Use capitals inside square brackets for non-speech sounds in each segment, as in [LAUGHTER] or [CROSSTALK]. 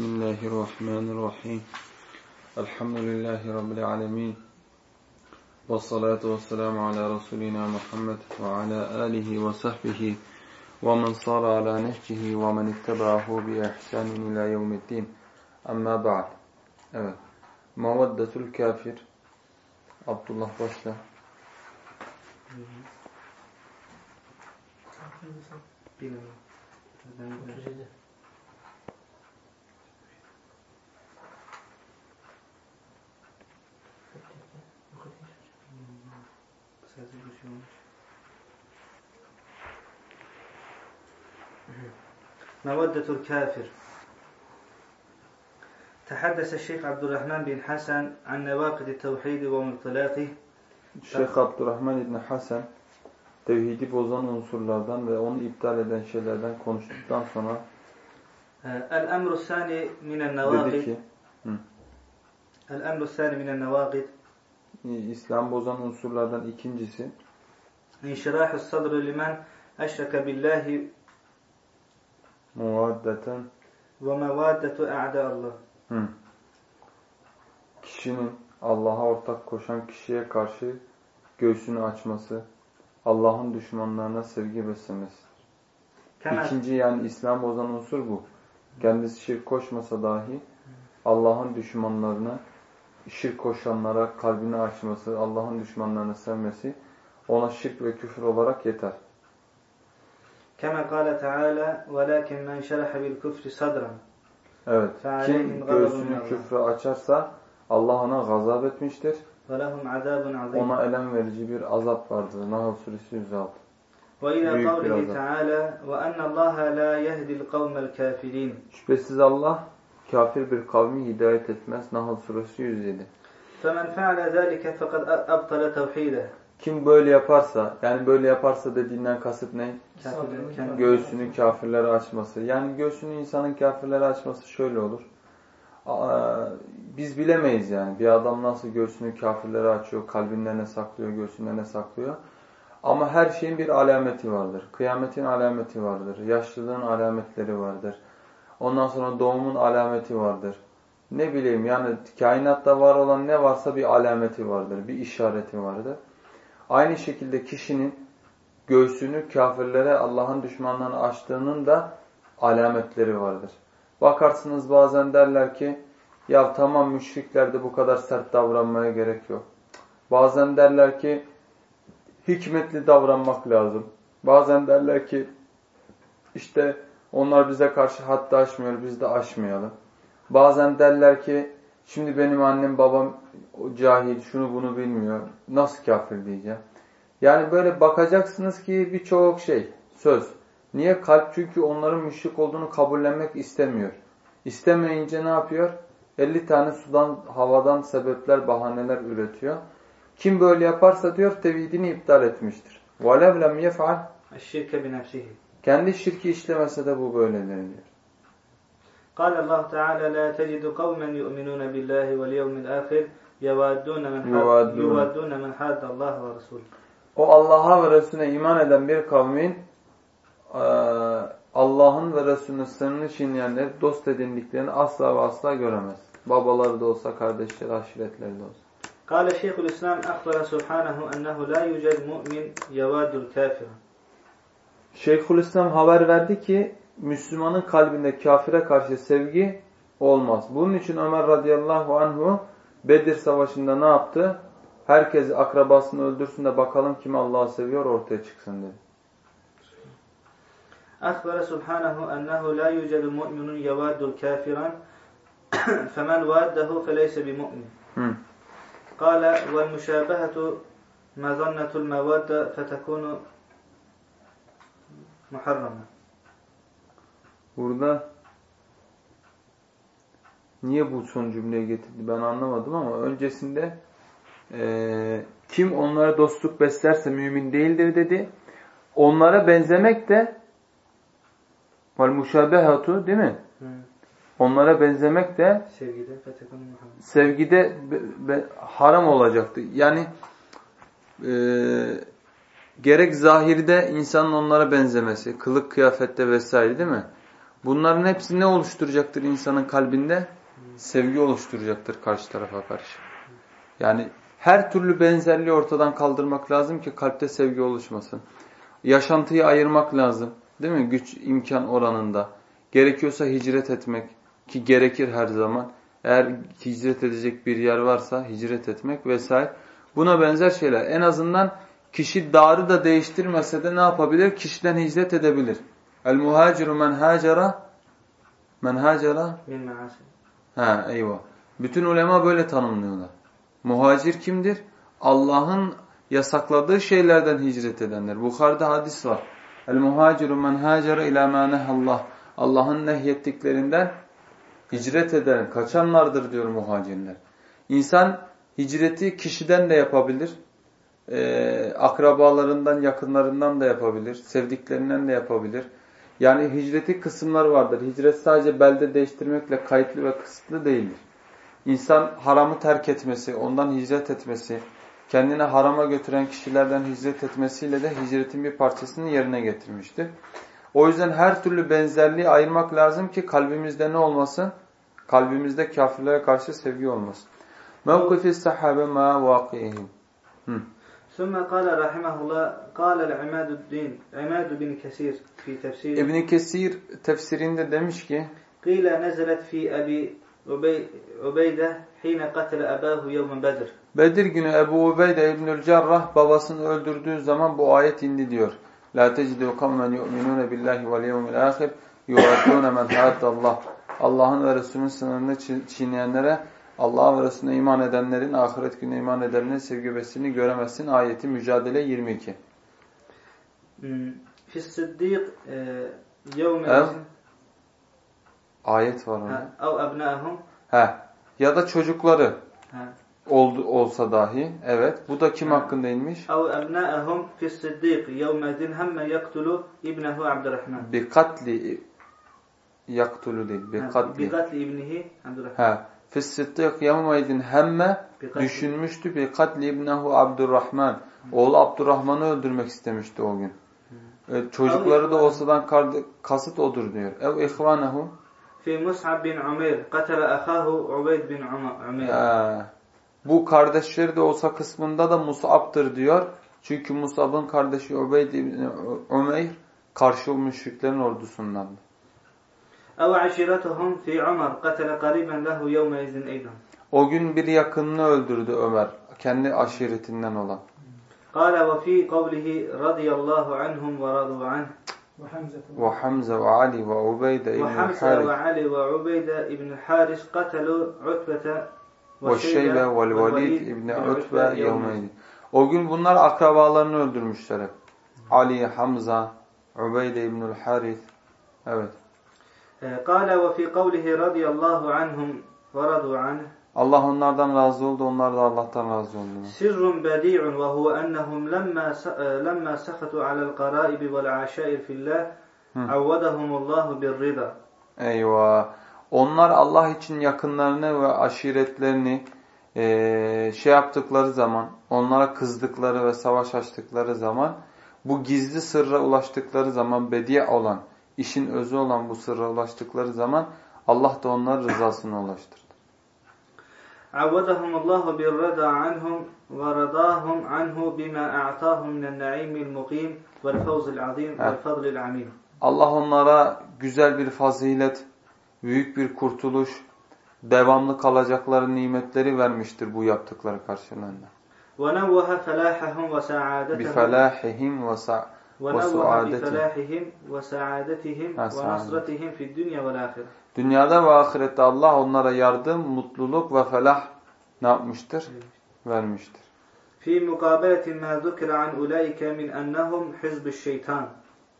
بسم الله الرحمن الرحيم الحمد لله رب العالمين والصلاة والسلام على رسولنا محمد وعلى آله وصحبه ومن صار على نهجه ومن اتبعه بإحسان إلى يوم الدين أما بعد Evet. Mavaddetul kafir Abdullah başla. Bilmiyorum. مودة الكافر تحدث الشيخ عبد الرحمن بن حسن عن نواقض التوحيد ومبطلاته Şeyh Abdurrahman İbni Hasan tevhidi bozan unsurlardan ve onu iptal eden şeylerden konuştuktan sonra الأمر الثاني من dedi النواقض ki الأمر الثاني من النواقض ee, İslam bozan unsurlardan ikincisi. İnşirahü sadrı limen eşreke billahi muvaddeten. ve mevaddetu e'dallah Kişinin Allah'a ortak koşan kişiye karşı göğsünü açması, Allah'ın düşmanlarına sevgi beslemesidir. İkinci yani İslam bozan unsur bu. Kendisi şirk koşmasa dahi Allah'ın düşmanlarına şirk koşanlara kalbini açması, Allah'ın düşmanlarını sevmesi ona şirk ve küfür olarak yeter. كما قال تعالى ولكن من شرح بالكفر صدرا Evet. فَعَلَيْهِمْ Kim غَضَبٌ göğsünü مِنَ اللّٰهِ. küfre açarsa Allah ona gazap etmiştir. ولهم عذاب عظيم Ona elem verici bir azap vardır. Nahl suresi 106. وإلى büyük bir قوله azap. تعالى وأن الله لا يهدي القوم الكافرين Şüphesiz Allah kafir bir kavmi hidayet etmez. Nahl suresi 107. فمن فعل ذلك فقد أبطل توحيده Kim böyle yaparsa, yani böyle yaparsa dediğinden kasıt ne? Kafirlerin kendi- Göğsünü kafirlere açması. Yani göğsünü insanın kafirlere açması şöyle olur. Aa, Biz bilemeyiz yani. Bir adam nasıl göğsünü kafirlere açıyor, kalbinde ne saklıyor, göğsünde ne saklıyor. Ama her şeyin bir alameti vardır. Kıyametin alameti vardır. Yaşlılığın alametleri vardır. Ondan sonra doğumun alameti vardır. Ne bileyim yani kainatta var olan ne varsa bir alameti vardır. Bir işareti vardır. Aynı şekilde kişinin göğsünü kafirlere Allah'ın düşmanlarını açtığının da alametleri vardır. Bakarsınız bazen derler ki ya tamam müşriklerde bu kadar sert davranmaya gerek yok. Bazen derler ki hikmetli davranmak lazım. Bazen derler ki işte onlar bize karşı hatta aşmıyor biz de aşmayalım. Bazen derler ki şimdi benim annem babam o cahil şunu bunu bilmiyor. Nasıl kafir diyeceğim. Yani böyle bakacaksınız ki birçok şey söz. Niye? Kalp çünkü onların müşrik olduğunu kabullenmek istemiyor. İstemeyince ne yapıyor? 50 tane sudan, havadan sebepler, bahaneler üretiyor. Kim böyle yaparsa diyor tevhidini iptal etmiştir. وَلَوْ لَمْ يَفْعَلْ الشرك بنفسه Kendi şirki işlemese de bu böyledir diyor. قال الله تعالى لا تجد قوما يؤمنون بالله واليوم الآخر يوادون من حاد يوادون. يوادون من حاد الله ورسوله O Allah'a ve Resulüne iman eden bir kavmin eee, Allah'ın ve Resulünün sınırını çiğneyenleri dost edindiklerini asla ve asla göremez. Babaları da olsa, kardeşleri, aşiretleri de olsa. قال شيخ الإسلام أخبر سبحانه أنه لا يوجد مؤمن يواد الكافر Şeyhülislam haber verdi ki Müslümanın kalbinde kafire karşı sevgi olmaz. Bunun için Ömer radıyallahu anhu Bedir savaşında ne yaptı? Herkes akrabasını öldürsün de bakalım kim Allah'ı seviyor ortaya çıksın dedi. أخبر سبحانه أنه لا يوجد مؤمن يواد الكافرا فمن واده فليس بمؤمن Hı. قال والمشابهة مظنة المودة فتكون Muharreme. Burada niye bu son cümleyi getirdi ben anlamadım ama öncesinde e, kim onlara dostluk beslerse mümin değildir dedi. Onlara benzemek de vel muşabehatu değil mi? Onlara benzemek de sevgide, sevgide be, be, haram olacaktı. Yani e, gerek zahirde insanın onlara benzemesi, kılık kıyafette vesaire değil mi? Bunların hepsi ne oluşturacaktır insanın kalbinde? Sevgi oluşturacaktır karşı tarafa karşı. Yani her türlü benzerliği ortadan kaldırmak lazım ki kalpte sevgi oluşmasın. Yaşantıyı ayırmak lazım. Değil mi? Güç imkan oranında. Gerekiyorsa hicret etmek ki gerekir her zaman. Eğer hicret edecek bir yer varsa hicret etmek vesaire. Buna benzer şeyler. En azından kişi darı da değiştirmese de ne yapabilir? Kişiden hicret edebilir. El muhaciru men hacera men hacera. Ha eyvah. Bütün ulema böyle tanımlıyorlar. Muhacir kimdir? Allah'ın yasakladığı şeylerden hicret edenler. Bukhari'de hadis var. El muhaciru men hacera ila ma nehallah. Allah'ın nehyettiklerinden hicret eden, kaçanlardır diyor muhacirler. İnsan hicreti kişiden de yapabilir. Ee, akrabalarından, yakınlarından da yapabilir. Sevdiklerinden de yapabilir. Yani hicreti kısımları vardır. Hicret sadece belde değiştirmekle kayıtlı ve kısıtlı değildir. İnsan haramı terk etmesi, ondan hicret etmesi, kendine harama götüren kişilerden hicret etmesiyle de hicretin bir parçasını yerine getirmiştir. O yüzden her türlü benzerliği ayırmak lazım ki kalbimizde ne olmasın? Kalbimizde kafirlere karşı sevgi olmasın. Mevkifi sahabe ma vakihim. ثم قال رحمه الله قال العماد الدين عماد بن كثير في تفسير İbn Kesir tefsirinde demiş ki قيل نزلت في أبي عبي- عبيدة حين قتل أباه يوم بدر Bedir günü Ebu Ubeyde İbnül Cerrah babasını öldürdüğü zaman bu ayet indi diyor. La tecidu kavmen yu'minune billahi vel yevmil ahir yuvaddûne men haddallah. Allah'ın ve Resulünün sınırını çi- çiğneyenlere Allah'a ve Resulüne iman edenlerin ahiret gününe iman edenlerin sevgibesini göremezsin. Ayeti mücadele 22. Ee, fissiddiq e, yevme Ayet var orada. Ev ebnâhum. He. Ya da çocukları. Oldu, olsa dahi. Evet. Bu da kim hakkında inmiş? Ev ebnâhum fissiddiq yevme dinhemme yaktulu ibnehu Abdurrahman. Bi katli yaktulu değil. Bi katli. Bi katli ibnihi Abdurrahman. Fis-Siddiq yevmeydin hemme düşünmüştü bir katli ibnehu Abdurrahman. Oğlu Abdurrahman'ı öldürmek istemişti o gün. E, çocukları da olsadan kasıt odur diyor. Ev ihvanehu fi Mus'ab bin Umeyr katale ahahu Ubeyd bin Umeyr. Bu kardeşleri de olsa kısmında da Mus'ab'tır diyor. Çünkü Mus'ab'ın kardeşi Ubeyd bin Umeyr karşı müşriklerin ordusundandı. أو عشيرتهم في عمر قتل قريبا له يومئذ أيضا O gün bir yakınını öldürdü Ömer. Kendi aşiretinden olan. قال وفي قوله رضي الله عنهم ورضوا عنه Ve Hamza ve Ali ve Ubeyde ibn وحمزة Harith وعلي وعبيدة بن الحارث قتلوا عتبة ve Şeybe ve Velid ibn Utbe yevmeydi. O gün bunlar akrabalarını öldürmüşler hep. Ali, Hamza, Ubeyde ibn Harith. Evet. Ee, Kale ve fi kavlihi radiyallahu anhum ve radu. Allah onlardan razı oldu, onlar da Allah'tan razı oldu. Sirrun bedi'un ve huve ennehum lemma sahatu e, alel garaibi vel aşair fillah avvadahumullahu bir rida. Eyvah. Onlar Allah için yakınlarını ve aşiretlerini e, şey yaptıkları zaman, onlara kızdıkları ve savaş açtıkları zaman, bu gizli sırra ulaştıkları zaman bediye olan, işin özü olan bu sırra ulaştıkları zaman Allah da onların rızasına ulaştırdı. عودهم الله بالرضا عنهم ورضاهم عنه بما أعطاهم من النعيم المقيم والفوز العظيم ها. والفضل العميم Allah onlara güzel bir fazilet, büyük bir kurtuluş, devamlı kalacakları nimetleri vermiştir bu yaptıkları karşılığında. ونوه فلاحهم وسعادتهم بِفَلَاحِهِمْ وَسَعْ ونوه وسعادتهم. بفلاحهم وسعادتهم ها، سعادة. ونصرتهم في الدنيا والآخرة Dünyada ve ahirette Allah onlara yardım, mutluluk ve felah ne yapmıştır? Vermiştir. في مقابلة ما ذكر عن أولئك من أنهم حزب الشيطان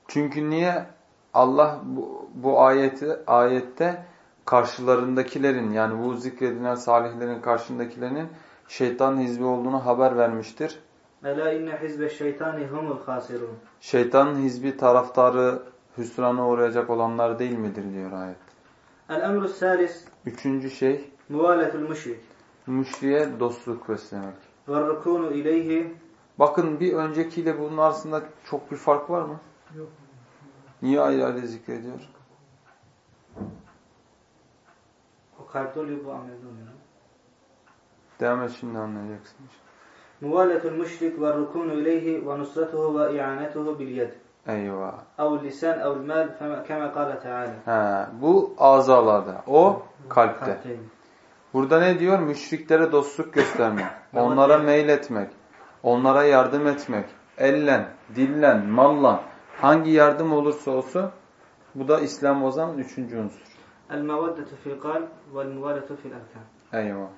Çünkü niye? Allah bu, bu ayeti, ayette karşılarındakilerin yani bu zikredilen salihlerin karşındakilerin şeytan hizbi olduğunu haber vermiştir. Ela inne hizbe şeytani humul hasirun. Şeytan hizbi taraftarı hüsrana uğrayacak olanlar değil midir diyor ayet. El emru salis. Üçüncü şey. Muvalefül müşrik. Müşriye dostluk beslemek. Ve rukunu ileyhi. Bakın bir öncekiyle bunun arasında çok bir fark var mı? Yok. Niye ayrı ayrı zikrediyor? O kalpte oluyor bu amelde oluyor. Devam et şimdi anlayacaksın. Işte. Muvaletul müşrik ve rukunu ileyhi ve nusratuhu ve i'anetuhu bil yed. Eyvah. Ev lisan ev mal kema kâle Teala. Ha, bu azalarda. O kalpte. Burada ne diyor? Müşriklere dostluk göstermek. [LAUGHS] Onlara meyletmek. Onlara yardım etmek. Ellen, dillen, mallan. Hangi yardım olursa olsun bu da İslam bozan üçüncü unsur. El meveddetu fil kalb ve muvaletu fil erkan. Eyvah.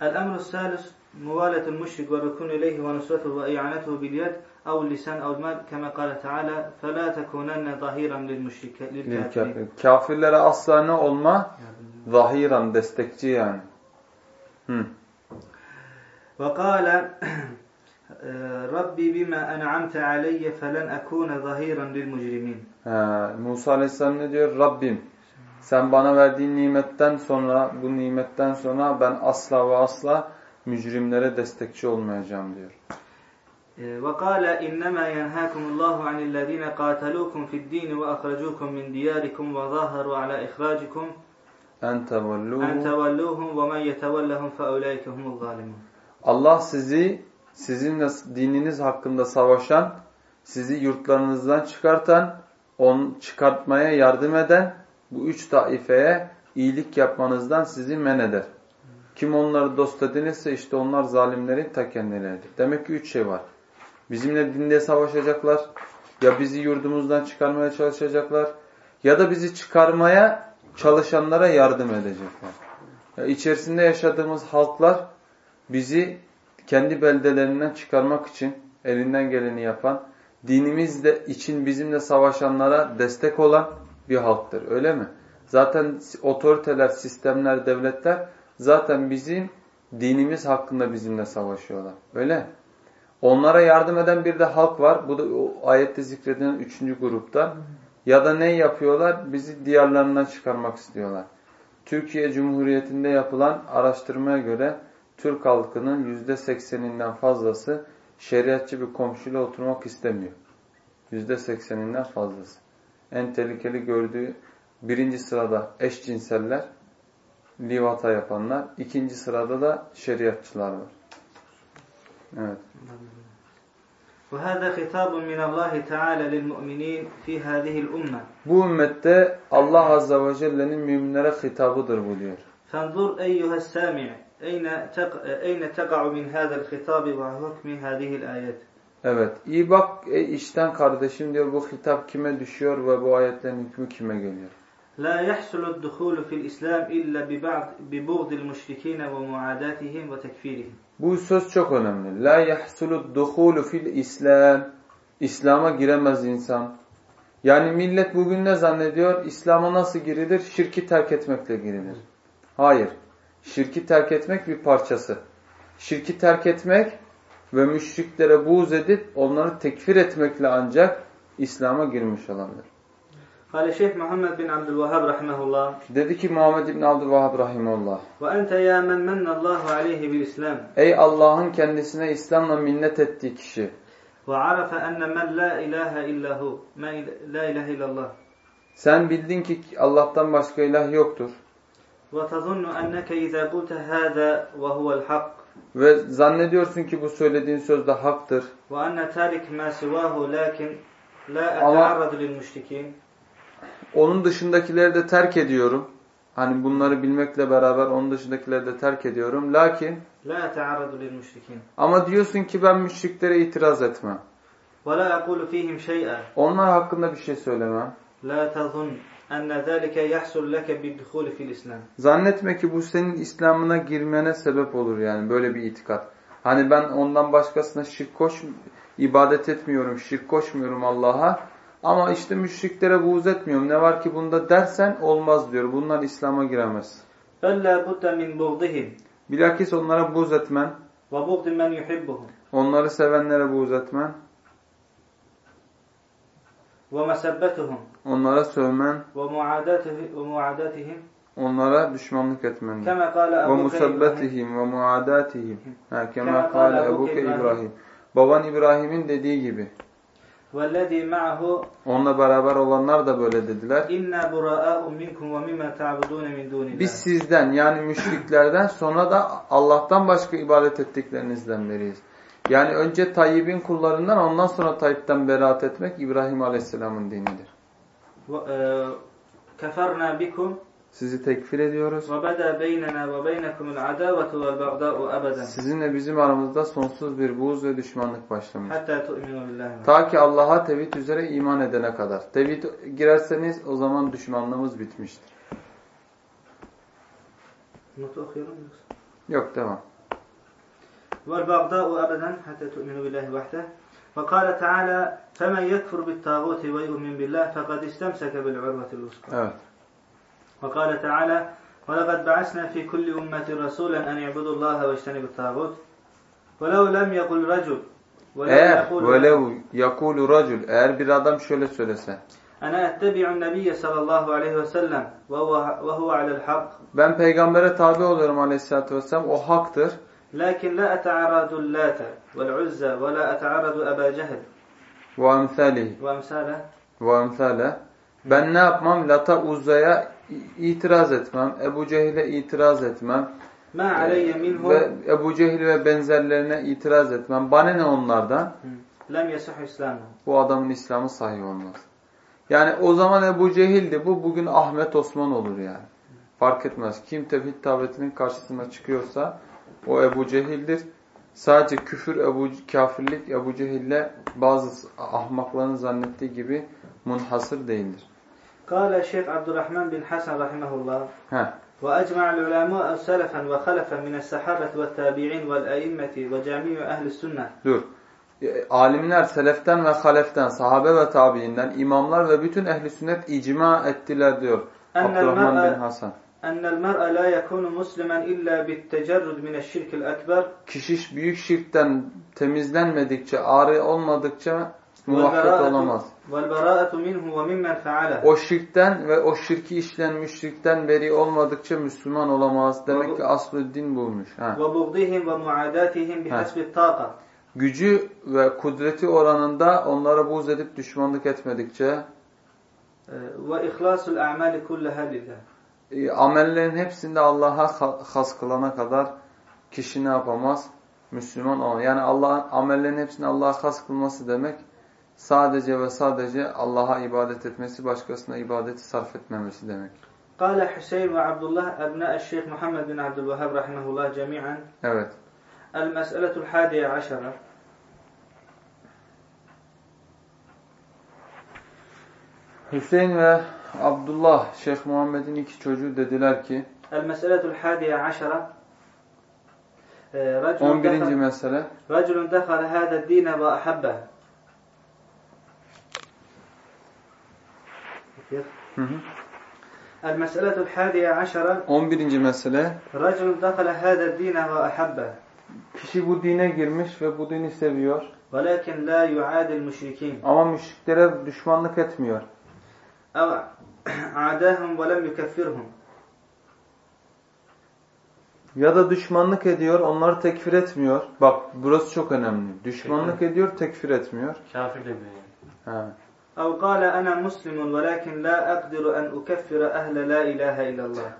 El emru salis muvaletul müşrik ve rukunu ileyhi ve nusratuhu ve i'anetuhu bil yed ev lisan ev mal kema kâle Teala فَلَا تَكُونَنَّ ظَهِيرًا لِلْمُشْرِكَ Lil لِلْكَافِرِينَ kafir. Kafirlere asla ne olma? Zahiran, destekçi yani. Hı. وقال [CLEARS THROAT] ربي بما أنعمت علي فلن أكون ظهيرا للمجرمين Ha, Musa Aleyhisselam ne diyor? Rabbim sen bana verdiğin nimetten sonra, bu nimetten sonra ben asla ve asla mücrimlere destekçi olmayacağım diyor. وقال إنما ينهاكم الله عن الذين قاتلوكم في الدين وأخرجوكم من دياركم وظاهروا على إخراجكم En أن tevelluhu. تولوهم ومن يتولهم فأولئك هم الظالمون Allah sizi sizinle dininiz hakkında savaşan, sizi yurtlarınızdan çıkartan, onu çıkartmaya yardım eden bu üç taifeye iyilik yapmanızdan sizi men eder. Kim onları dost edinirse işte onlar zalimlerin ta kendileridir. Demek ki üç şey var. Bizimle dinde savaşacaklar, ya bizi yurdumuzdan çıkarmaya çalışacaklar, ya da bizi çıkarmaya çalışanlara yardım edecekler. Ya içerisinde yaşadığımız halklar bizi kendi beldelerinden çıkarmak için elinden geleni yapan, dinimizle için bizimle savaşanlara destek olan bir halktır. Öyle mi? Zaten otoriteler, sistemler, devletler zaten bizim dinimiz hakkında bizimle savaşıyorlar. Öyle. Onlara yardım eden bir de halk var. Bu da o ayette zikredilen üçüncü grupta. Ya da ne yapıyorlar? Bizi diyarlarından çıkarmak istiyorlar. Türkiye Cumhuriyeti'nde yapılan araştırmaya göre Türk halkının yüzde sekseninden fazlası şeriatçı bir komşuyla oturmak istemiyor. Yüzde sekseninden fazlası. En tehlikeli gördüğü birinci sırada eşcinseller, livata yapanlar. ikinci sırada da şeriatçılar var. Evet. وهذا خطاب من الله تعالى للمؤمنين في هذه الأمة Bu ümmette Allah Azze ve Celle'nin müminlere hitabıdır bu diyor. فانظر أيها السامع أين تق... أين تقع من هذا الخطاب وحكم هذه الآيات Evet. iyi bak ey işten kardeşim diyor bu hitap kime düşüyor ve bu ayetlerin hükmü kime geliyor. La yahsulu dukhulu fil İslam illa bi ba'd bi buğdil müşrikine. Bu söz çok önemli. La yahsulu dukhulu fil İslam. İslam'a giremez insan. Yani millet bugün ne zannediyor? İslam'a nasıl girilir? Şirki terk etmekle girilir. Hayır. Şirki terk etmek bir parçası. Şirki terk etmek ve müşriklere buğz edip onları tekfir etmekle ancak İslam'a girmiş olandır. Kale Şeyh Muhammed bin Abdülvahhab rahimehullah. Dedi ki Muhammed bin Abdülvahhab rahimehullah. Ve ente ya men mennallahu aleyhi bil İslam. Ey Allah'ın kendisine İslam'la minnet ettiği kişi. Ve arafa enne men la ilahe illahu. Men la ilahe illallah. Sen bildin ki Allah'tan başka ilah yoktur. Ve tazunnu enneke izâ gute hâzâ ve huvel hak. Ve zannediyorsun ki bu söylediğin söz de haktır. Ve enne târik mâ sivâhu lakin la ete'arradu lil müşrikîn. Onun dışındakileri de terk ediyorum. Hani bunları bilmekle beraber onun dışındakileri de terk ediyorum. Lakin La ta'arradu lil müşrikin. Ama diyorsun ki ben müşriklere itiraz etmem. Ve la aqulu fihim şey'a. Onlar hakkında bir şey söylemem. La tazun enne zalike yahsul leke bidhul fil islam. Zannetme ki bu senin İslam'ına girmene sebep olur yani böyle bir itikat. Hani ben ondan başkasına şirk koş ibadet etmiyorum, şirk koşmuyorum Allah'a. Ama işte müşriklere buğz etmiyorum. Ne var ki bunda dersen olmaz diyor. Bunlar İslam'a giremez. بل لا بد من بغضهم Bilakis onlara buğz etmen, وبغض من يحبهم onları sevenlere buğz etmen, ومسبتهم onlara sövmen, ومعاداته ومعاداتهم onlara düşmanlık etmen. كما قال Ve أبوك إبراهيم musabbetihim ve muadatihim. Ha, Kema kema kâle kâle ebuke ebuke İbrahim. İbrahim. Baban İbrahim'in dediği gibi. والذي معه Onunla beraber olanlar da böyle dediler. إنا براء منكم ومما تعبدون من دون Biz الله sizden yani müşriklerden sonra da Allah'tan başka ibadet ettiklerinizden beriyiz. Yani önce Tayyip'in kullarından ondan sonra Tayyip'ten beraat etmek İbrahim Aleyhisselam'ın dinidir. و- آه، كفرنا بكم Sizi tekfir ediyoruz. وبدا بيننا وبينكم العداوة والبغضاء أبدا Sizinle bizim aramızda sonsuz bir buğz ve düşmanlık başlamış. حتى تؤمنوا بالله Ta ki Allah'a tevhid üzere iman edene kadar. Tevhid girerseniz o zaman düşmanlığımız bitmiştir. متأخرون Yok devam. والبغضاء أبدا حتى تؤمنوا بالله وحده وقال تعالى فمن يكفر بالطاغوت ويؤمن بالله فقد استمسك بالعروة الوثقى Evet. وقال تعالى ولقد بعثنا في كل أمة رسولا أن يعبدوا الله واجتنبوا الطاغوت ولو لم يقل رجل eğer ولو يقول رجل eğer bir adam şöyle أنا أتبع النبي صلى الله عليه وسلم وهو على الحق. ben peygambere tabi oluyorum aleyhissalatu vesselam o haktır لكن لا أتعرض اللات والعزة ولا أتعرض أبا جهل. وأمثاله. وأمثاله. وأمثاله. Ben ne yapmam? Lata Uzza'ya itiraz etmem. Ebu Cehil'e itiraz etmem. Ee, ve Ebu Cehil ve benzerlerine itiraz etmem. Bana ne onlardan? Bu adamın İslam'ı sahih olmaz. Yani o zaman Ebu Cehil'di. Bu bugün Ahmet Osman olur yani. Fark etmez. Kim tevhid davetinin karşısına çıkıyorsa o Ebu Cehil'dir. Sadece küfür, Ebu, kafirlik Ebu Cehil'le bazı ahmakların zannettiği gibi munhasır değildir. قال الشيخ عبد الرحمن بن حسن رحمه الله Heh. وأجمع العلماء سلفا وخلفا من الصحابة والتابعين والأئمة وجميع أهل السنة Dur. E, Alimler seleften ve haleften, sahabe ve tabiinden, imamlar ve bütün ehli sünnet icma ettiler diyor. أن Abdurrahman bin المرء Hasan. أن المرء لا يكون مسلما إلا بالتجرد من الشرك الأكبر Kişi büyük şirkten temizlenmedikçe, ağrı olmadıkça muvaffak والبراءة, olamaz. O şirkten ve o şirki işleyen müşrikten beri olmadıkça Müslüman olamaz. Demek ki aslı din bulmuş. Ha. ha. Gücü ve kudreti oranında onlara buğz edip düşmanlık etmedikçe ve ihlasul a'mali kullaha e, Amellerin hepsinde Allah'a has kılana kadar kişi ne yapamaz? Müslüman olan. Yani Allah'ın amellerin hepsini Allah'a has kılması demek sadece ve sadece Allah'a ibadet etmesi, başkasına ibadeti sarf etmemesi demek. قال حسين وعبد الله أبناء الشيخ محمد بن عبد الوهاب رحمه الله جميعا Evet. المسألة الحادية عشرة Hüseyin ve Abdullah, Şeyh Muhammed'in iki çocuğu dediler ki المسألة الحادية عشرة آه، رجل 11. دخل, mesele رجل دخل هذا Yok. Hı hı. El-meseletul hadiye aşara 11. mesele Raculun dakale hâde dîne ve ahabbe Kişi bu dine girmiş ve bu dini seviyor. Velakin la yu'adil müşrikin Ama müşriklere düşmanlık etmiyor. Ev a'dâhum ve lem yukeffirhum ya da düşmanlık ediyor, onları tekfir etmiyor. Bak burası çok önemli. Düşmanlık ediyor, tekfir etmiyor. Kafir demiyor yani. أو قال أنا مسلم ولكن لا أقدر أن أكفر أهل لا إله إلا الله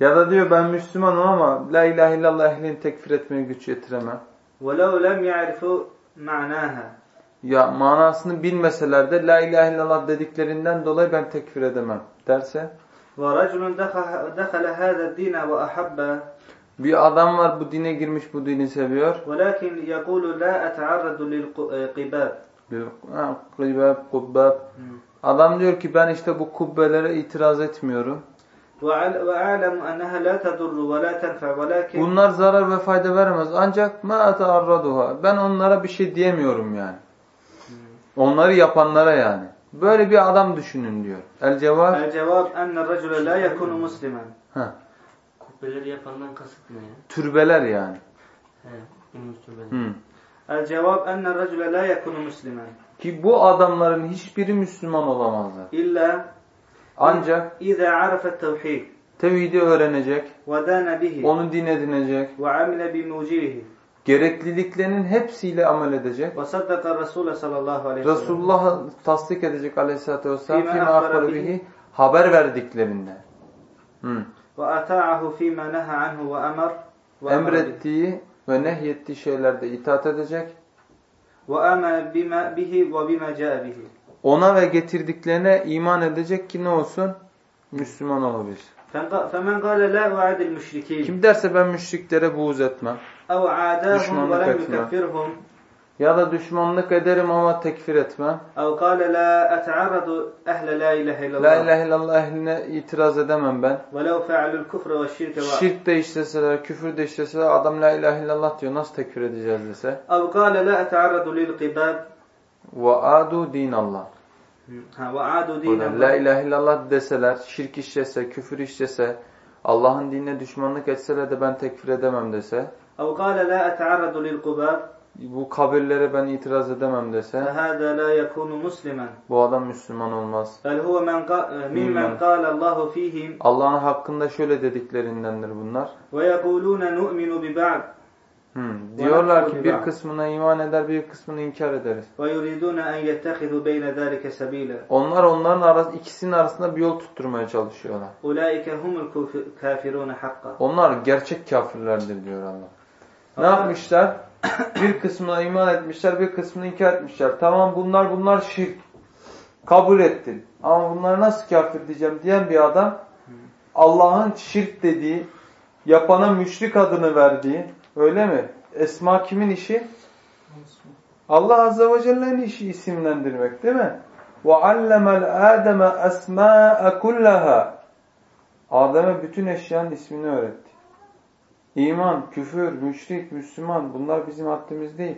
Ya da diyor ben Müslümanım ama la ilahe illallah ehlini tekfir etmeye güç yetiremem. ولو لم يعرفوا معناها Ya manasını bilmeseler de la ilahe illallah dediklerinden dolayı ben tekfir edemem derse ورجل دخل, دخل هذا الدين وأحبه bir adam var bu dine girmiş bu dini seviyor. ولكن يقول لا أتعرض للقباب diyor. Ha, gıybab, kubbab. Hmm. Adam diyor ki ben işte bu kubbelere itiraz etmiyorum. Bunlar zarar ve fayda vermez. Ancak ma ataarraduha. Ben onlara bir şey diyemiyorum yani. Hmm. Onları yapanlara yani. Böyle bir adam düşünün diyor. El cevap. El cevap enne racule la yekunu muslimen. Kubbeleri yapandan kasıt ne ya? Türbeler yani. He, türbeler. Hı. Hmm. El cevap enne racule la yekunu muslimen. Ki bu adamların hiçbiri Müslüman olamazlar. İlla ancak İza arafet tevhid. Tevhidi öğrenecek. Ve dana bihi. Onu din edinecek. Ve amile bi mucibihi gerekliliklerinin hepsiyle amel edecek. Resulullah tasdik edecek aleyhissalatü vesselam fîmâ akbar bihi haber verdiklerinde. Ve ata'ahu fîmâ neha anhu ve emr emrettiği ve nehyettiği şeylerde itaat edecek. وآمن بما به وبما جاء به Ona ve getirdiklerine iman edecek ki ne olsun? Müslüman olabilir. فنق- فمن قال لا أعاد المشركين Kim derse ben müşriklere buğz etmem. أو عاداهم Düşmanlık ولم etme. يكفرهم ya da düşmanlık ederim ama tekfir etmem. Ev kâle la et'arradu ehle la ilahe illallah. La ilahe illallah ehline itiraz edemem ben. Ve lev fe'alul kufre ve şirke ve... Şirk de işleseler, küfür de işleseler adam la ilahe illallah diyor. Nasıl tekfir edeceğiz dese. Ev kâle la et'arradu lil qibab. Ve adu dinallah. Ha, ve adu dinallah. La ilahe illallah deseler, şirk işlese, küfür işlese, Allah'ın dinine düşmanlık etseler de ben tekfir edemem dese. Ev kâle la et'arradu lil qubab bu kabirlere ben itiraz edemem dese bu adam Müslüman olmaz. Allah'ın hakkında şöyle dediklerindendir bunlar. Hmm. Diyorlar ki bir kısmına iman eder, bir kısmını inkar ederiz. Onlar onların arası, ikisinin arasında bir yol tutturmaya çalışıyorlar. Onlar gerçek kafirlerdir diyor Allah. Ne yapmışlar? Bir kısmına iman etmişler, bir kısmını inkar etmişler. Tamam bunlar bunlar şirk. Kabul ettin. Ama bunları nasıl kafir diyeceğim diyen bir adam Allah'ın şirk dediği, yapana müşrik adını verdiği, öyle mi? Esma kimin işi? Allah Azze ve Celle'nin işi isimlendirmek değil mi? وَعَلَّمَ الْآدَمَ أَسْمَاءَ كُلَّهَا Adem'e bütün eşyanın ismini öğretti. İman, küfür, müşrik, Müslüman bunlar bizim haddimiz değil.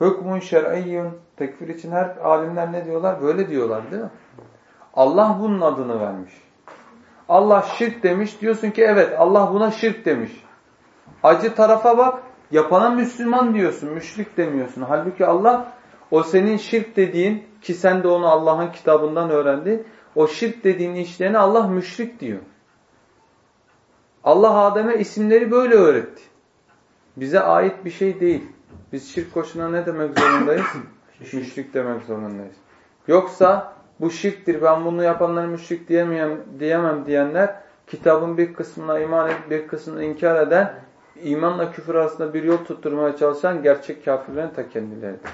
Hükmün şer'iyyun tekfir için her alimler ne diyorlar? Böyle diyorlar değil mi? Allah bunun adını vermiş. Allah şirk demiş. Diyorsun ki evet Allah buna şirk demiş. Acı tarafa bak. Yapana Müslüman diyorsun. Müşrik demiyorsun. Halbuki Allah o senin şirk dediğin ki sen de onu Allah'ın kitabından öğrendin. O şirk dediğin işlerini Allah müşrik diyor. Allah Adem'e isimleri böyle öğretti. Bize ait bir şey değil. Biz şirk koşuna ne demek zorundayız? [CLEARS THROAT] müşrik demek zorundayız. Yoksa bu şirktir ben bunu yapanları müşrik diyemem, diyemem diyenler kitabın bir kısmına iman edip bir kısmını inkar eden imanla küfür arasında bir yol tutturmaya çalışan gerçek kafirlerin ta kendileridir.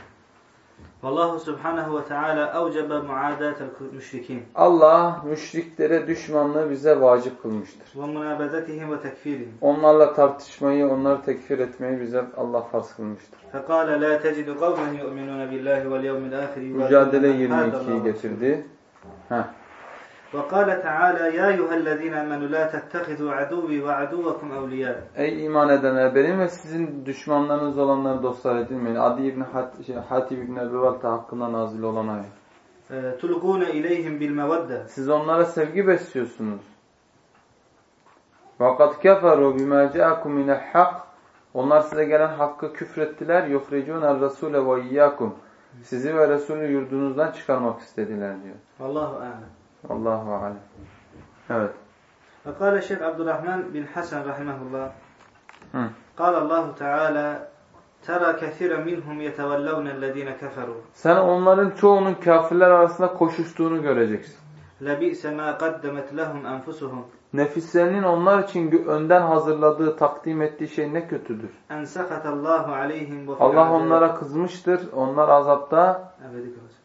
Allahu Subhanahu ve Teala evcebe muadatel müşrikin. Allah müşriklere düşmanlığı bize vacip kılmıştır. Ve munabazatihim ve tekfirihim. Onlarla tartışmayı, onları tekfir etmeyi bize Allah farz kılmıştır. Fekale la tecidu kavmen yu'minun billahi vel yevmil ahir. Mücadele 22'yi getirdi. Heh. وقال تعالى يا أيها الذين آمنوا لا تتخذوا عدوي وعدوكم أولياء Ey iman edenler benim ve sizin düşmanlarınız olanları dostlar edinmeyin. Adi İbni Hat şey, Hatib İbni Ebu Valta hakkında nazil olan ayet. آه، تلقون إليهم بالمودة Siz onlara sevgi besliyorsunuz. Vakat keferu bima ca'akum minel hak. Onlar size gelen hakkı küfrettiler. Yuhricûne rasûle ve iyyakum. Sizi ve Resulü yurdunuzdan çıkarmak istediler diyor. والله أعلم Allahu alem. Evet. Ve kâle Şeyh Abdurrahman bin Hasan rahimahullah. Kâle Allahu Teala Tera kethire minhum yetevellevnellezine keferu. Sen onların çoğunun kafirler arasında koşuştuğunu göreceksin. Lebise ma kaddemet lehum enfusuhum. Nefislerinin onlar için önden hazırladığı, takdim ettiği şey ne kötüdür. En sekatallahu aleyhim Allah onlara kızmıştır. Onlar azapta ebedi kalacak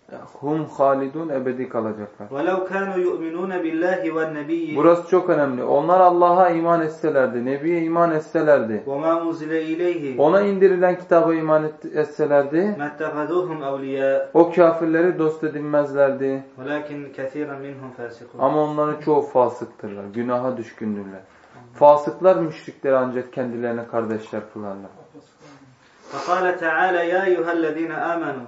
hum halidun ebedi kalacaklar. ولو كانوا يؤمنون بالله والنبي Burası çok önemli. Onlar Allah'a iman etselerdi, Nebi'ye iman etselerdi, وما أنزل إليه ona indirilen kitaba iman et- etselerdi, ما اتخذوهم أولياء o kafirleri dost edinmezlerdi. ولكن كثيرا منهم فاسقون Ama onların çoğu fasıktırlar, günaha düşkündürler. Fasıklar müşrikleri ancak kendilerine kardeşler kılarlar. فقال تعالى يا أيها الذين آمنوا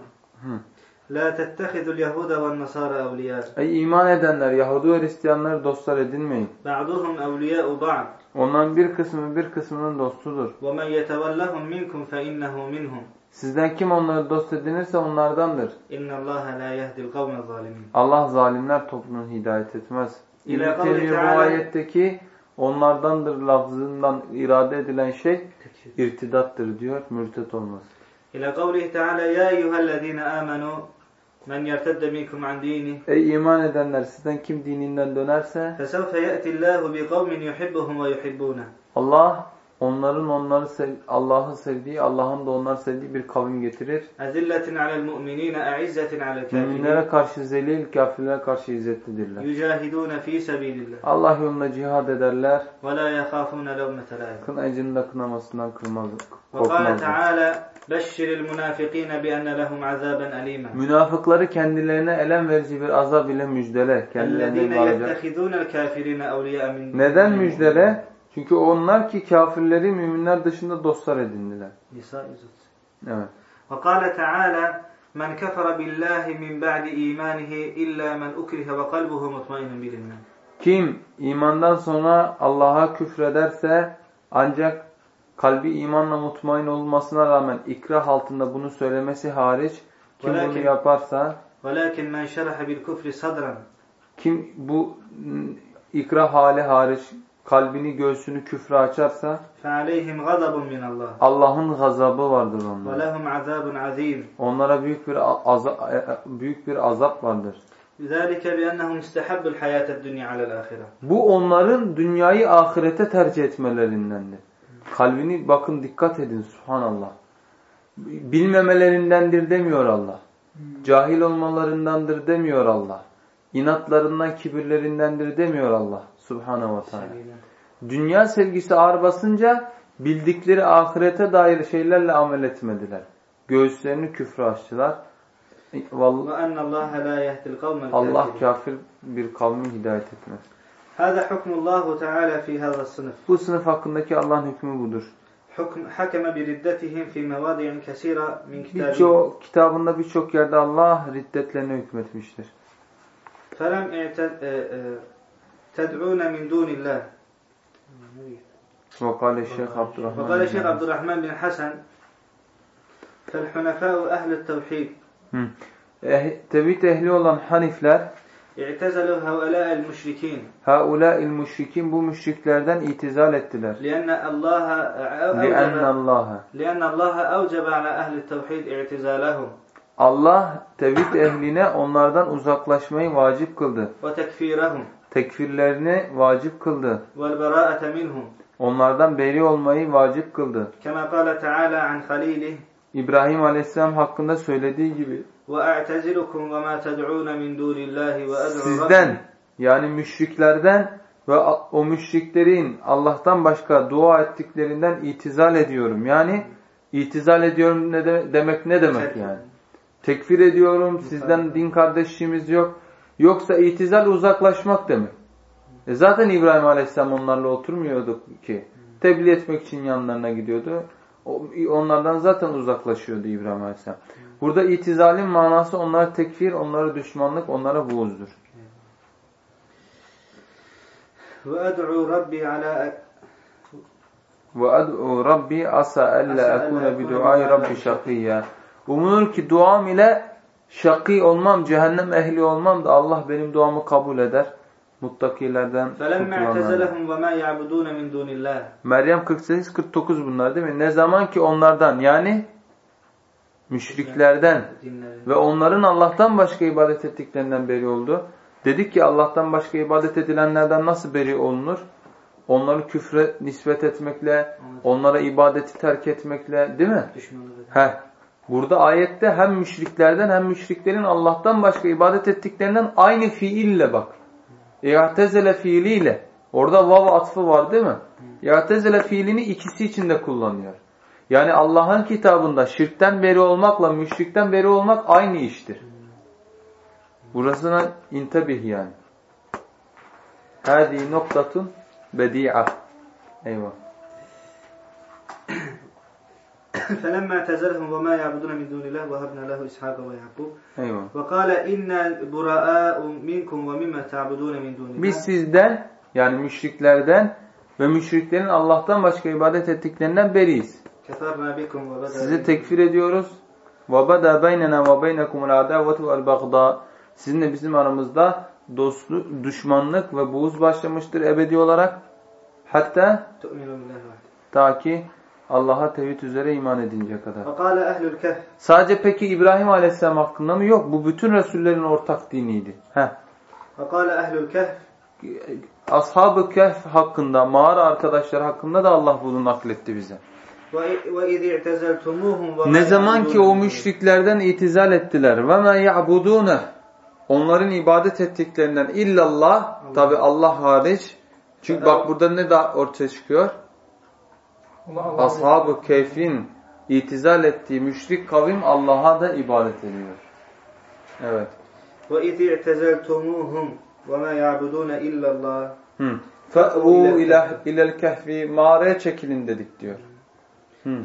La tettehidul yehude ve nasara evliya. Ey iman edenler Yahudi ve Hristiyanları dostlar edinmeyin. Ba'duhum evliya'u ba'd. Onların bir kısmı bir kısmının dostudur. Ve men yetevellahum minkum fe innehu minhum. Sizden kim onları dost edinirse onlardandır. İnnallâhe la yehdil kavme zalimin. Allah zalimler toplumunu hidayet etmez. İbn-i Teymiye bu ayetteki onlardandır lafzından irade edilen şey irtidattır diyor, mürtet olması. إلى قوله تعالى يا أيها الذين آمنوا من يرتد منكم عن دينه Ey iman edenler sizden kim dininden dönerse فسوف يأتي الله بقوم يحبهم ويحبونه. Allah onların onları sev Allah'ı sevdiği, Allah'ın da onları sevdiği bir kavim getirir. Ezilletin alel mu'minine, e'izzetin alel kafirin. Müminlere karşı zelil, kafirlere karşı izzetlidirler. Yücahidûne fî sebilillah. Allah yolunda cihad ederler. Ve la yekâfûne levmete lâim. Kınayıcını da kınamasından korkmazlar. Ve Teala beşşiril münâfikîne bi enne lehum azâben elîmen. Münafıkları kendilerine elem verici bir azab ile müjdele. Kendilerine varacak. Neden müjdele? Çünkü onlar ki kafirleri müminler dışında dostlar edindiler. Nisa 130. Evet. وقال تعالى من كفر بالله من بعد إيمانه إلا من أكره وقلبه مطمئن بالإيمان Kim imandan sonra Allah'a küfrederse ancak kalbi imanla mutmain olmasına rağmen ikrah altında bunu söylemesi hariç kim bunu Velakin- yaparsa ولكن من شرح بالكفر صدرا kim bu m, ikrah hali hariç kalbini göğsünü küfre açarsa Allah'ın gazabı vardır onlara. Onlara büyük bir azap, e- e- büyük bir azap vardır. Bu onların dünyayı ahirete tercih etmelerindendir. Kalbini bakın dikkat edin subhanallah. Bilmemelerindendir demiyor Allah. Cahil olmalarındandır demiyor Allah. İnatlarından, kibirlerindendir demiyor Allah. subhanahu ve teala. Dünya sevgisi ağır basınca bildikleri ahirete dair şeylerle amel etmediler. Göğüslerini küfre açtılar. Vallahi وأن الله لا يهدي القوم Allah الكافرين kafir bir kavmi hidayet etmez. هذا حكم الله تعالى في هذا الصنف Bu sınıf hakkındaki Allah'ın hükmü budur. حكم حكم بردتهم في مواضع كثيرة من كتابه Birçok kitabında birçok yerde Allah riddetlerine hükmetmiştir. فلم اعت- آه، آه، تدعون من دون الله وقال الشيخ عبد الرحمن وقال الشيخ عبد الرحمن بن حسن فالحنفاء أهل التوحيد Eh, tevhid ehli olan Hanifler اعتزلوا هؤلاء المشركين haulâil müşrikin bu müşriklerden itizal ettiler. لأن الله لِأَنَّ أوجب اللّٰهَ لأن الله أوجب على أهل التوحيد اعتزالهم Allah tevhid ehline onlardan uzaklaşmayı vacip kıldı. وتكفيرهم tekfirlerini vacip kıldı. Onlardan beri olmayı vacip kıldı. İbrahim Aleyhisselam hakkında söylediği gibi sizden yani müşriklerden ve o müşriklerin Allah'tan başka dua ettiklerinden itizal ediyorum. Yani itizal ediyorum ne de, demek ne demek yani? Tekfir ediyorum, sizden din kardeşliğimiz yok. Yoksa itizal uzaklaşmak demek. E zaten İbrahim Aleyhisselam onlarla oturmuyordu ki. Tebliğ etmek için yanlarına gidiyordu. Onlardan zaten uzaklaşıyordu İbrahim Aleyhisselam. Burada itizalin manası onlara tekfir, onlara düşmanlık, onlara buğuzdur. Ve ed'u Rabbi ala e- ve ed'u Rabbi asa elle ekune bi Rabbi şakiyya. Umulur ki duam ile Şakî olmam, cehennem ehli olmam da Allah benim duamı kabul eder. Muttakilerden. Meryem 48-49 bunlar değil mi? Ne zaman ki onlardan yani müşriklerden ve onların Allah'tan başka ibadet ettiklerinden beri oldu. Dedik ki Allah'tan başka ibadet edilenlerden nasıl beri olunur? Onları küfre nispet etmekle, onlara ibadeti terk etmekle değil mi? Heh, Burada ayette hem müşriklerden hem müşriklerin Allah'tan başka ibadet ettiklerinden aynı fiille bak. İ'tezele fiiliyle. Orada vav atfı var değil mi? İ'tezele fiilini ikisi için de kullanıyor. Yani Allah'ın kitabında şirkten beri olmakla müşrikten beri olmak aynı iştir. Burasına intabih yani. Hadi noktatun bedi'a. Eyvah. فلما اعتزلهم وما يعبدون من دون الله وهبنا له إسحاق ويعقوب Eyvah. وقال إنا براء منكم ومما تعبدون من دون الله Biz sizden yani müşriklerden ve müşriklerin Allah'tan başka ibadet ettiklerinden beriyiz. كفرنا بكم وبدأ Sizi tekfir ediyoruz. وَبَدَى بَيْنَنَا وَبَيْنَكُمُ الْعَدَاوَةُ وَالْبَغْضَى Sizinle bizim aramızda dostluk, düşmanlık ve buğuz başlamıştır ebedi olarak. Hatta تؤمن بالله وحده ta ki Allah'a tevhid üzere iman edinceye kadar. Sadece peki İbrahim Aleyhisselam hakkında mı? Yok. Bu bütün Resullerin ortak diniydi. Heh. Ashab-ı Kehf hakkında, mağara arkadaşları hakkında da Allah bunu nakletti bize. Ne zaman ki o müşriklerden itizal ettiler. Ve me ya'budûne. Onların ibadet ettiklerinden illallah, tabi Allah hariç. Çünkü bak burada ne daha ortaya çıkıyor? Ashab-ı Keyf'in itizal ettiği müşrik kavim Allah'a da ibadet ediyor. Evet. Ve izi i'tezeltumuhum ve ma ya'budune illallah. Fe'u ilel kehfi mağaraya çekilin dedik diyor.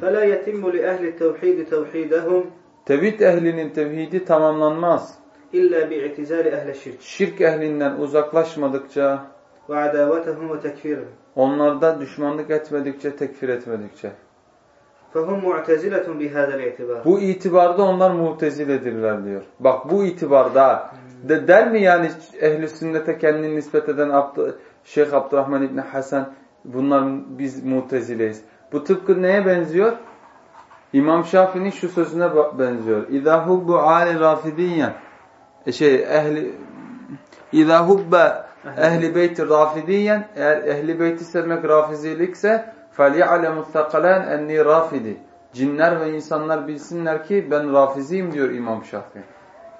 Fela yetimmu li ehli tevhidi tevhidehum. Tevhid ehlinin tevhidi tamamlanmaz. İlla bi'itizali ehle şirk. Şirk ehlinden uzaklaşmadıkça ve adavetehum ve tekfirehum onlarda düşmanlık etmedikçe, tekfir etmedikçe. فهم معتزلة بهذا الاعتبار Bu itibarda onlar muteziledirler diyor. Bak bu itibarda de der mi yani ehli sünnete kendini nispet eden Abd Şeyh Abdurrahman İbni Hasan bunlar biz mutezileyiz. Bu tıpkı neye benziyor? İmam Şafii'nin şu sözüne ba- benziyor. İzâ hubbu âli rafidiyyen e şey ehli İzâ hubbe ehli beyti rafidiyyen eğer ehli beyti sevmek rafizilikse فَلْيَعْلَمُ الثَّقَلَانِ اَنِّي rafidi. Cinler ve insanlar bilsinler ki ben rafiziyim diyor İmam Şafii.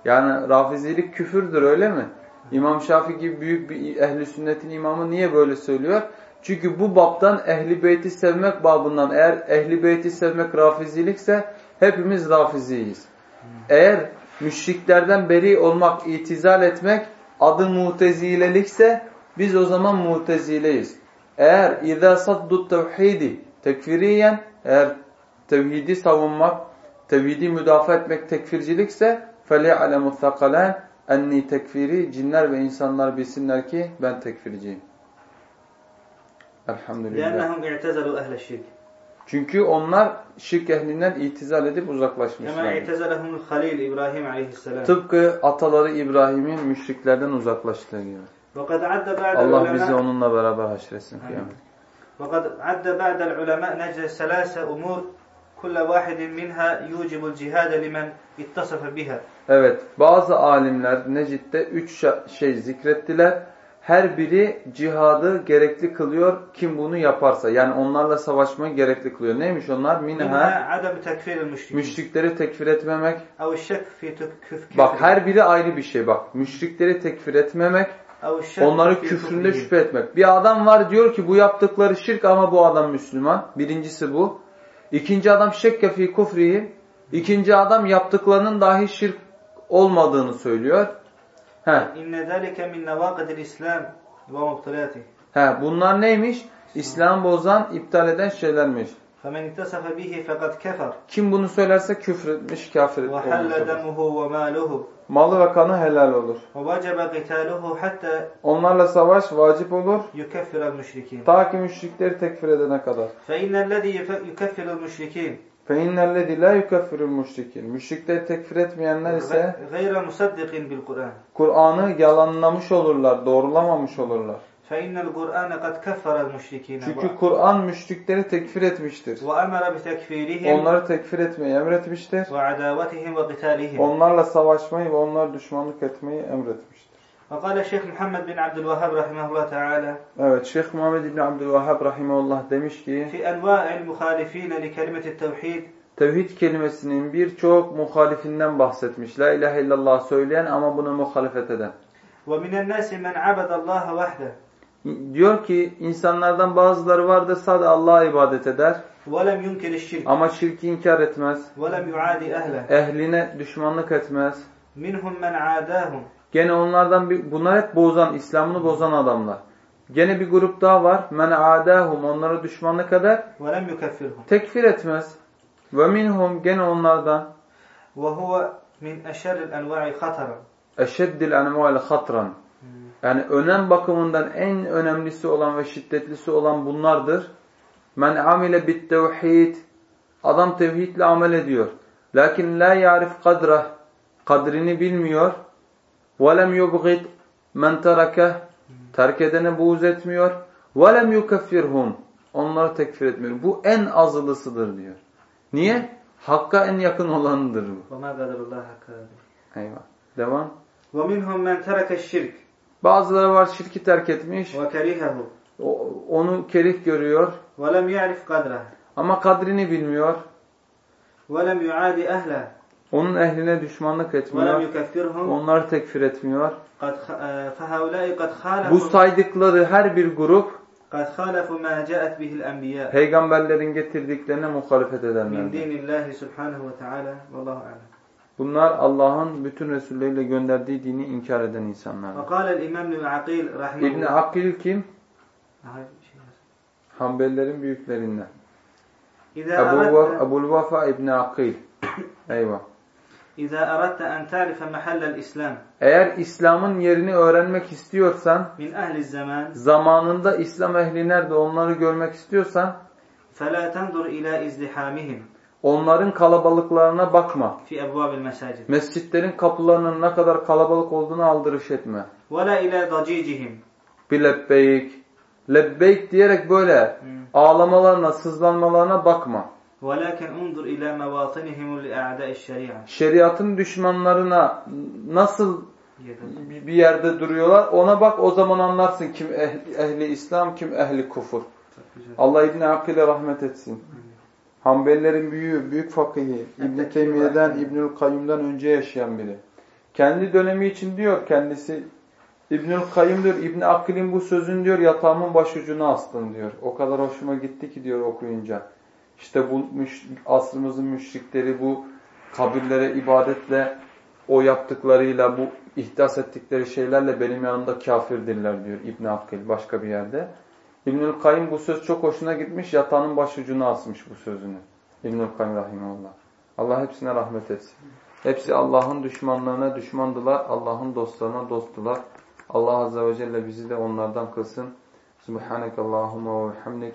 Yani rafizilik küfürdür öyle mi? İmam Şafii gibi büyük bir ehli sünnetin imamı niye böyle söylüyor? Çünkü bu babdan ehli beyti sevmek babından eğer ehli beyti sevmek rafizilikse hepimiz rafiziyiz. Eğer müşriklerden beri olmak, itizal etmek adı mutezilelikse biz o zaman mutezileyiz. Eğer اِذَا صَدُّ tevhidi tekfiriyen eğer tevhidi savunmak, tevhidi müdafaa etmek tekfircilikse فَلِيَعْلَمُ الثَّقَلَانِ enni tekfiri cinler ve insanlar bilsinler ki ben tekfirciyim. Elhamdülillah. Çünkü onlar şirk ehlinden itizal edip كما uzaklaşmışlar. اعتزلهم الخليل إبراهيم عليه السلام Tıpkı ataları İbrahim'in müşriklerden uzaklaştığı gibi. وقد عد بعد Allah bizi العلماء onunla beraber haşretsin kıyamet. وقد عد بعد العلماء نجد ثلاثة أمور كل واحد منها يوجب الجهاد لمن اتصف بها Evet, bazı alimler Necit'te üç şa- şey zikrettiler. her biri cihadı gerekli kılıyor kim bunu yaparsa. Yani onlarla savaşmayı gerekli kılıyor. Neymiş onlar? Minha müşrikleri tekfir etmemek. Bak her biri ayrı bir şey bak. Müşrikleri tekfir etmemek. Onları küfründe şüphe etmek. Bir adam var diyor ki bu yaptıkları şirk ama bu adam Müslüman. Birincisi bu. İkinci adam şekke fi kufrihi. İkinci adam yaptıklarının dahi şirk olmadığını söylüyor. He. إن ذلك من نواقض الإسلام ومبطلاته He, bunlar neymiş? İslam bozan, iptal eden şeylermiş. فمن اتصف به فقد كفر Kim bunu söylerse küfretmiş, kafir olmuş وحل olur. دمه وماله Malı ve kanı helal olur. ووجب قتاله حتى Onlarla savaş vacip olur. يكفر المشركين Ta ki müşrikleri tekfir edene kadar. فإن الذي يف- يكفر المشركين فَاِنَّ الَّذِي لَا يُكَفِّرُ الْمُشْرِكِينَ Müşrikleri tekfir etmeyenler ise غير مصدق بالقرآن Kur'an'ı yalanlamış olurlar, doğrulamamış olurlar. فإن القرآن قد كفر المشركين Çünkü Kur'an müşrikleri tekfir etmiştir. وأمر بتكفيرهم Onları tekfir etmeyi emretmiştir. وعداوتهم وقتالهم Onlarla savaşmayı ve onlara düşmanlık etmeyi emretmiştir. وقال الشيخ محمد بن عبد الوهاب رحمه الله تعالى Evet, Şeyh Muhammed İbni Abdülvahhab Rahimullah demiş ki, في أنواع المخالفين لكلمة التوحيد tevhid kelimesinin birçok muhalifinden bahsetmiş. La ilahe illallah söyleyen ama bunu muhalefet eden. ومن الناس من عبد الله وحده Diyor ki insanlardan bazıları vardır sadece Allah'a ibadet eder ولم ينكر الشرك ama şirki inkar etmez. ولم يعادي أهله Ehline düşmanlık etmez. منهم من عاداهم Gene onlardan bir, bunlar hep bozan, İslam'ını bozan adamlar. Gene bir grup daha var. Men adahum onlara düşmanlık eder. Velem yukeffirhum. Tekfir etmez. Ve minhum gene onlardan. Ve huve min eşerril enva'i hatara. Eşeddil enva'il hatran. Hmm. Yani önem bakımından en önemlisi olan ve şiddetlisi olan bunlardır. Men amile bit tevhid. Adam tevhidle amel ediyor. Lakin la yarif kadra. Kadrini bilmiyor. Ve lem yubgid men terakeh. Terk edene buğz etmiyor. وَلَمْ يُكَفِّرْهُمْ Onları tekfir etmiyor. Bu en azılısıdır diyor. Niye? Hakka en yakın olanıdır bu. وَمَا قَدَرُ اللّٰهَ حَقَّ قَدْرِهِ Eyvah. Devam. وَمِنْهُمْ مَنْ تَرَكَ الشِّرْكِ Bazıları var şirki terk etmiş. وَكَرِهَهُ O- Onu kerih görüyor. وَلَمْ يَعْرِفْ قَدْرَهُ Ama kadrini bilmiyor. وَلَمْ يُعَادِ أَهْلَهُ onun ehline düşmanlık etmiyor. Onlar tekfir etmiyor. Bu saydıkları her bir grup peygamberlerin getirdiklerine muhalefet edenlerdir. Bunlar Allah'ın bütün Resulleriyle gönderdiği dini inkar eden insanlar. İbn Akil kim? Hanbelilerin büyüklerinden. Ebu Vafa İbn Akil. Eyvah. إذا أردت أن تعرف محل الإسلام Eğer İslam'ın yerini öğrenmek istiyorsan, من أهل الزمان zamanında İslam ehli nerede onları görmek istiyorsan, فلا تنظر إلى ازدحامهم onların kalabalıklarına bakma. في أبواب المساجد Mescitlerin kapılarının ne kadar kalabalık olduğunu aldırış etme. ولا إلى ضجيجهم Bir lebbeyk, lebbeyk diyerek böyle ağlamalarına, sızlanmalarına bakma. ولكن انظر إلى مواطنهم لأعداء الشريعة Şeriatın düşmanlarına nasıl bir yerde duruyorlar ona bak o zaman anlarsın kim ehli, ehli İslam kim ehli kufur. Allah İbni Akil'e rahmet etsin. Hanbelilerin büyüğü, büyük fakihi, İbn Teymiye'den, İbnül Kayyum'dan önce yaşayan biri. Kendi dönemi için diyor kendisi İbnül Kayyum diyor İbn Akil'in bu sözünü diyor yatağımın başucuna astım diyor. O kadar hoşuma gitti ki diyor okuyunca. İşte bu müş, asrımızın müşrikleri bu kabirlere ibadetle o yaptıklarıyla bu ihdas ettikleri şeylerle benim yanımda kafirdirler diyor İbn Akil başka bir yerde. İbnül Kayyum bu söz çok hoşuna gitmiş yatağının başucuna asmış bu sözünü. İbnül Kayyum rahimahullah. Allah hepsine rahmet etsin. Hepsi Allah'ın düşmanlarına düşmandılar. Allah'ın dostlarına dosttular. Allah Azze ve Celle bizi de onlardan kılsın. Subhaneke Allahumma ve bihamdik.